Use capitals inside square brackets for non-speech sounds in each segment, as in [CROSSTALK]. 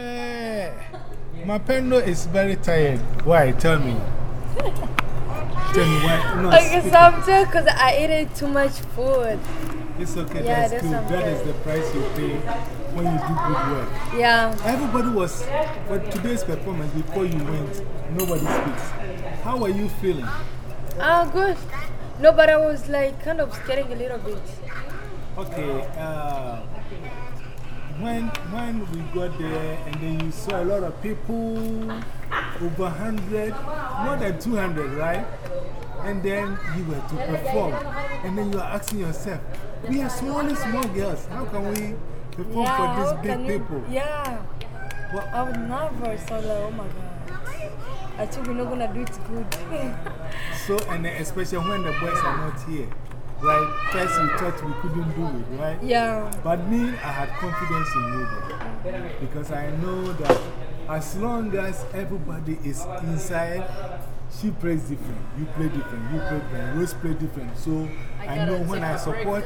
Eh, my pendo is very tired. Why? Tell me. [LAUGHS] Tell me why. No, Okay, speak- sometimes because I ate too much food. It's okay, Yeah, that's that's good. not That is the price you pay when you do good work. Yeah. Everybody was, for today's performance, before you went, nobody speaks. How are you feeling? Ah, good. No, but I was like kind of scaring a little bit. Okay, uh, when, when we got there and then you saw a lot of people, over 100, more than 200, right? And then you were to perform. And then you are asking yourself, we are small, small girls. How can we perform yeah, for these big you- people? Yeah. What- I was nervous. I was like, oh my God. I think we're not going to do it good. So, and especially when the boys are not here, right? First, you thought we couldn't do it, right? yeah. But me, I had confidence in you though. Because I know that as long as everybody is inside, she plays different, you play different, you play different, Rose play different. So I, know when I support,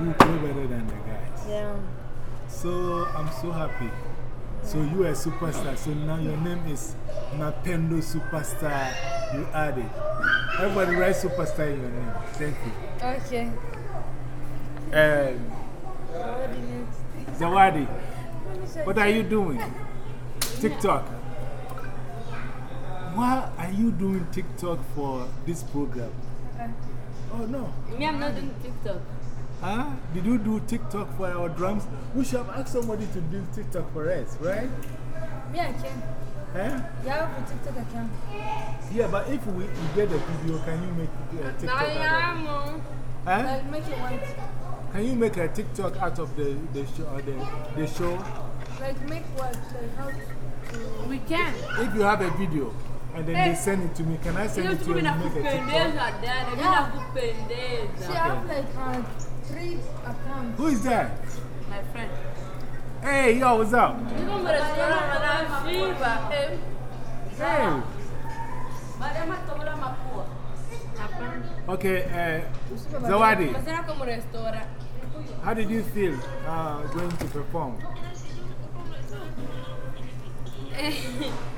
you play better than the guys. Yeah. So I'm so happy. So you are a superstar. So now your name is Napendo Superstar. You added. Everybody write superstar in your name. Thank you. Okay. Um, What do you next? Zawadi, what are you doing? TikTok. Why are you doing TikTok for this program? Oh no. Me, I'm not doing TikTok. Huh? Did you do TikTok for our drums? We should have asked somebody to do TikTok for us, right? Me, I can. Huh? Yeah, for TikTok, I can. Yeah, but if we, we get a video, can you make uh, a TikTok out of Diamo. Huh? Eh? Like, make it one. Can you make a TikTok out of the, the, show, or the, the show? Like, make what? Like, how to. We can. If you have a video and then they eh. send it to me, can I send Hiyo it to tu you and make a TikTok? nakupendeza dada, mimi Yeah. She nakupendeza. have like uh, three accounts. Who is that? My friend. Hey, yo, what's up? Niko mrestaurant wanashiba. Hey. madama tobola mapua. Hapana. Okay, uh, Zawadi, Masera como restaurant. how did you feel uh, going to perform? [LAUGHS]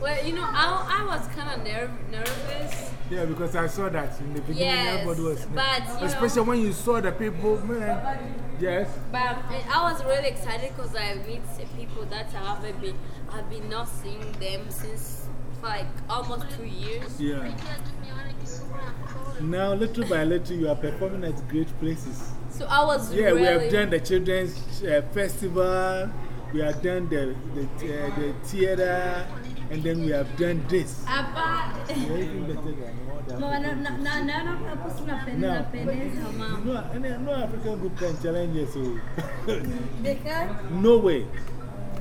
Well, you know, I, I was kind of nerv nervous. Yeah, because I saw that in the beginning, Yes, everybody was. but, you Especially know- when you saw the people, man. Yes. But I was really excited because I meet people that I haven't been, I've been not seeing them since like almost two years. Yeah. Now, little by little, you are performing at great places. So I was Yeah, really. we have done the children's uh, festival, we have done the, the, uh, the theater, and then we have done this. No. No, African group can challenge us. So. They can. no way.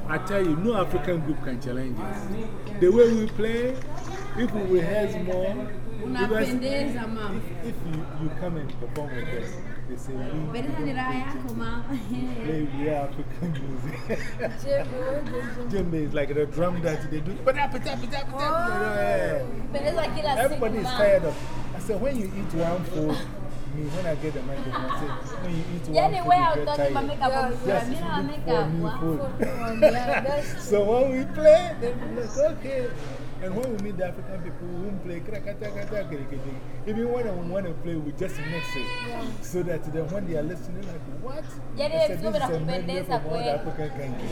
I tell you, no African group can challenge us. The way we play, if we rehearse more, because if, if you, you come and perform with us, they say, we Pendeza ni raha yako mama. play we are African music. Jimmy, what they? Djembe is like the drum that they do. But yeah. Pendeza kila siku Everybody is tired of. I said, when you eat one food, me, when I get the microphone, I say, when you eat one Yani food, wewe you get hautoki tired. mameka kwa mzuri. Just Mimi na look mameka for new kwa. food. Yeah, So when we play, they be like, okay. And when we meet the African people, we won't play. kra- kata- kata- kiri- kiri. Even when we want to play, we just mix it. So that then when they are listening, like, what? Yani I said, this is a medley from all the. African countries.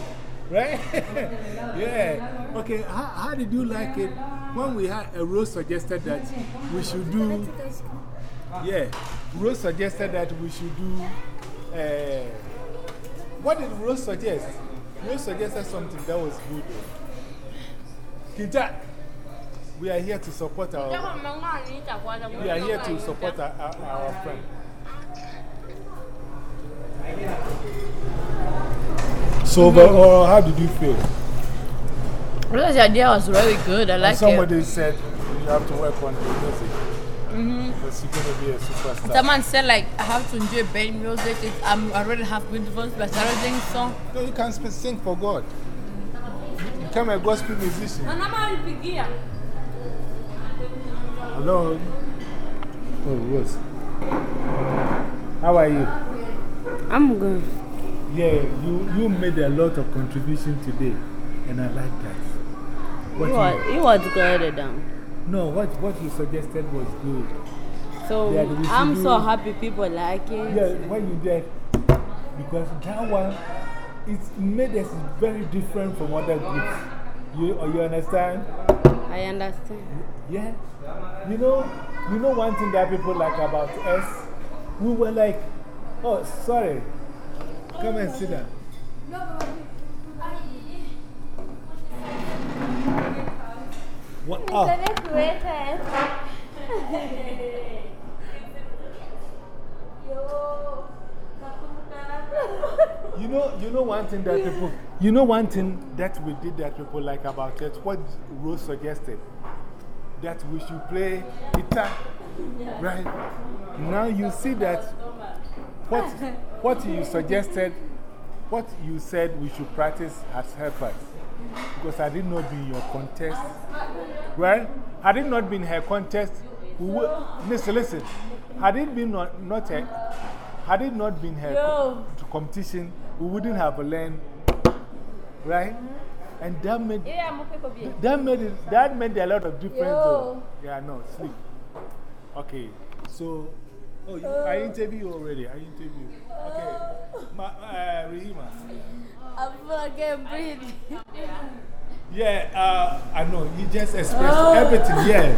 Right? [LAUGHS] yeah. Okay, how, how did you like it when we had a Rose suggested that we should do. Yeah, Rose suggested that we should do. Uh, what did Rose suggest? Rose suggested something that was good. Kinta, we are here to support our. We are here to support our, our, our friend. So, mm-hmm. overall, uh, how did you feel? Because the idea was really good. I like it. Somebody said you have to work on the music. Mm-hmm. Because you're going to be a superstar. Someone said like I have to enjoy band music. It's, I'm, I already have good voice, but I don't think so. No, you can sing for God. You become a gospel musician. Hello. Oh, Rose. How are you? I'm good. Yeah, you, you made a lot of contribution today, and I like that. What It you- was, it was good. Um, no, what, what you suggested was good. so Yeah, I'm so happy people like it. Yeah, when you did, because that one, it made us very different from other groups. You, oh, you understand? I understand. Yeah. You know, you know one thing that people like about us? We were like, oh, sorry. Come and sit down. What? Oh, [LAUGHS] [LAUGHS] you know, you know one thing that people, you know one thing that we did that people like about it, what Rose suggested? That we should play guitar, right? Now you see that what, what you suggested, what you said we should practice has helped us. Because I did not be in your contest, well, Had it not been her contest, we would, listen, listen, had it been not, not had it not been her co competition, we wouldn't have learned, right? And that made, that made, it, that made a lot of difference. Yeah, no, sleep. Okay, so, oh, you, I interviewed you already. I interviewed you. Okay, Ma, uh, Rehima. I feel like I can't breathe. Yeah, uh, I know. You just expressed everything. Yeah.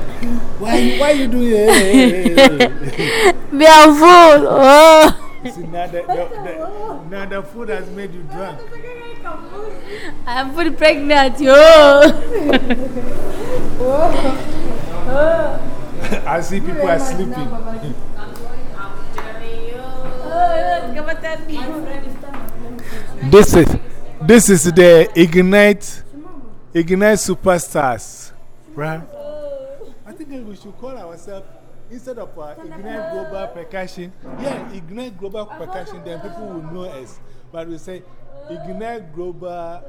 Why, why you doing it? [LAUGHS] Be a fool. Oh. See, now the, the, the, now the food has made you drunk. I'm fully pregnant. Yo. [LAUGHS] I see people are sleeping. Oh, this is, this is the Ignite, Ignite Superstars, right? Oh. I think we should call ourselves, instead of uh, Ignite Global Percussion, yeah, Ignite Global Percussion, then people will know us. But we say Ignite Global,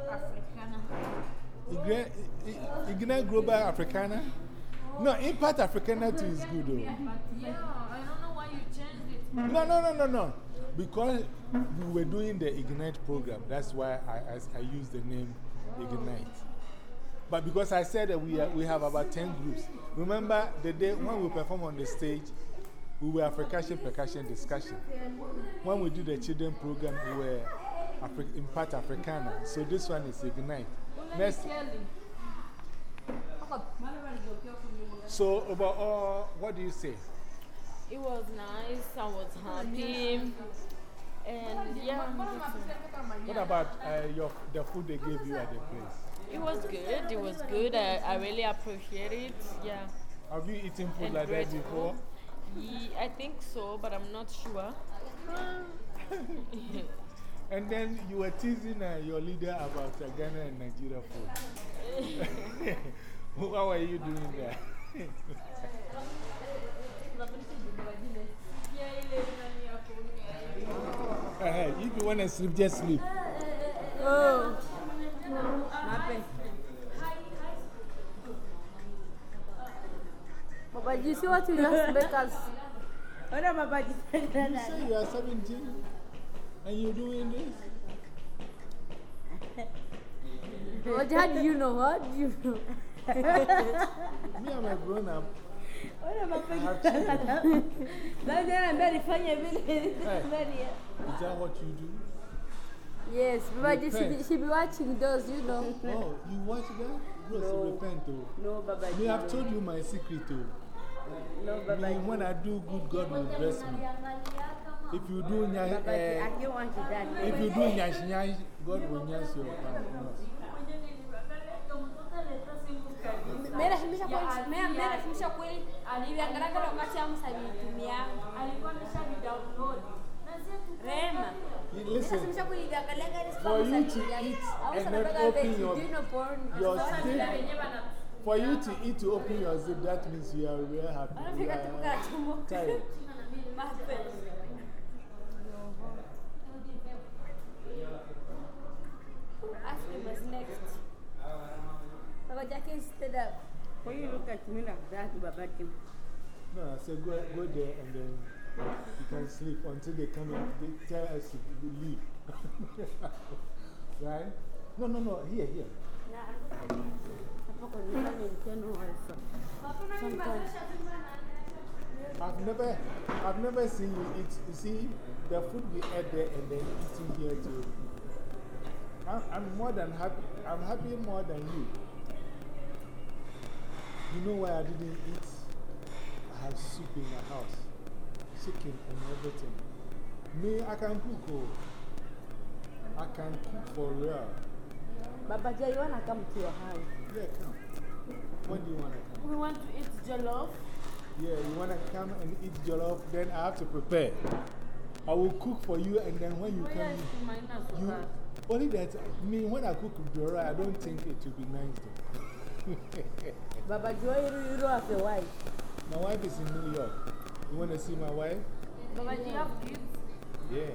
Ignite, Ignite Global Africana. No, Impact Africana too is good though. No, no, no, no, no. Because we were doing the Ignite program, that's why I, I, I used the name Ignite. But because I said that we, are, we have about 10 groups. Remember the day when we perform on the stage, we were percussion, percussion discussion. When we do the children program, we were Afri Impact Africana. So this one is Ignite. Next. So, overall, what do you say? It was nice. I was happy. And yeah, What about uh, your, the food they gave you at the place? It was good. It was good. I, I really appreciate it. Yeah. Have you eaten food And like that before? Ye- I think so, but I'm not sure. [LAUGHS] And then you were teasing uh, your leader about uh, Ghana and Nigeria food. [LAUGHS] How are you doing there? [LAUGHS] Uh, if you want to sleep, just sleep. Oh. But you see what you just make us. You say you are 17 and you're doing this? What, how do you know? How do you know? Me, I'm a grown up. I have children. Hey, is that what you do? Yes, but she, Repent. be, she be watching those, you know. Oh, you watch that? Rose, repent, oh. No, Baba. Me, I've told you my secret, oh. No, Me, when I do good, God will bless me. If you do, nya- eh, don't want to die. if you do nyash nyash, God will nyash your mouth. Mera himisha kweli, mera mera himisha kweli, niliangalia wakati ya Musa nilitumia. Alikuwa amesha download. Rema. You Listen, Himisha kweli niliangalia gari for you to eat and not open your, your zip, for you to eat to open your zip, that means you are real happy. You are tired. [LAUGHS] Ask him what's next. Baba Jackie stood up. Why you look at me like that, Baba Jim? No, I said go, go there and then you can sleep until they come and they tell us to leave. [LAUGHS] right? No, no, no, here, here. I've never, I've never seen you eat. You see, the food we ate there and then eating here too. I'm, I'm more than happy. I'm happy more than you. You know why I didn't eat? I have soup in my house, chicken and everything. Me, I can cook. Oh. I can cook for real. Baba Jay, you wanna come to your house? Yeah, come. When do you want to come? We want to eat jollof. Yeah, you want to come and eat jollof, then I have to prepare. I will cook for you, and then when you Oh, come, yes, to mine as you, well. only that, me, when I cook Dora, I don't think it will be nice though. [LAUGHS] Baba Joy, you, you don't have a wife. my wife is in New York. You want to see my wife? Baba, do you have kids? Yeah.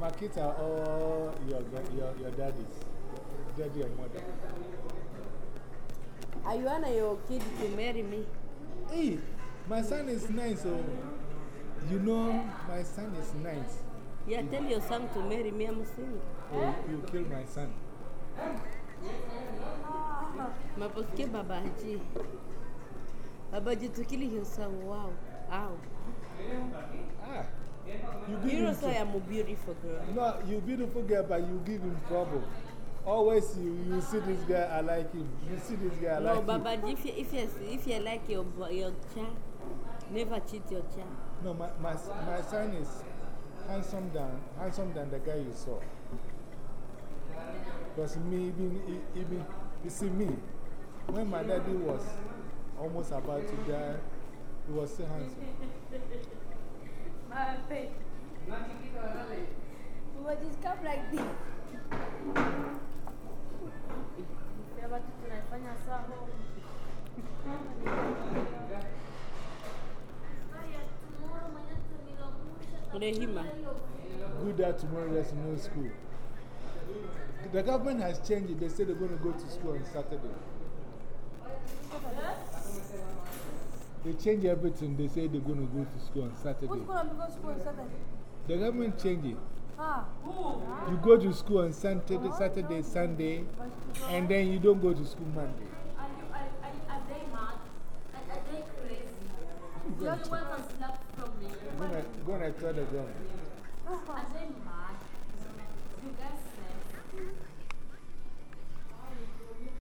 My kids are all your, gra- your, your daddies, daddy and mother. Are you want your kid to marry me? Hey, my son is nice, oh. You know, my son is nice. Yeah, tell your son to marry me, I'm single. Oh, you kill my son. Maposikia Baba Haji. Baba Haji to kill your son, wow. Ow. Ah, you give You him know, say tr- I'm a beautiful girl. No, you beautiful girl, but you give him trouble. Always you, you see this guy, I like him. You see this guy, I No, like him. Haji, if you, if, you, if you like your, your child, never cheat your child. No, my, my, my son is handsome than, handsome than the guy you saw. Because me, even, e- even, you see me, when my daddy was almost about to die, he was still handsome. [LAUGHS] Baba just come like this. Rehima. Good that tomorrow there's no school. The government has changed it. They say they're going to go to school on Saturday. They change everything. They say they're going to go to school on Saturday. Who's gonna be going to school on Saturday? The government changed it. Ah, You go to school on Saturday, Saturday, Sunday, and then you don't go to school Monday. are you, are, are, are they mad? Are, are they crazy? The only one can slap from me. Go and, go tell the government.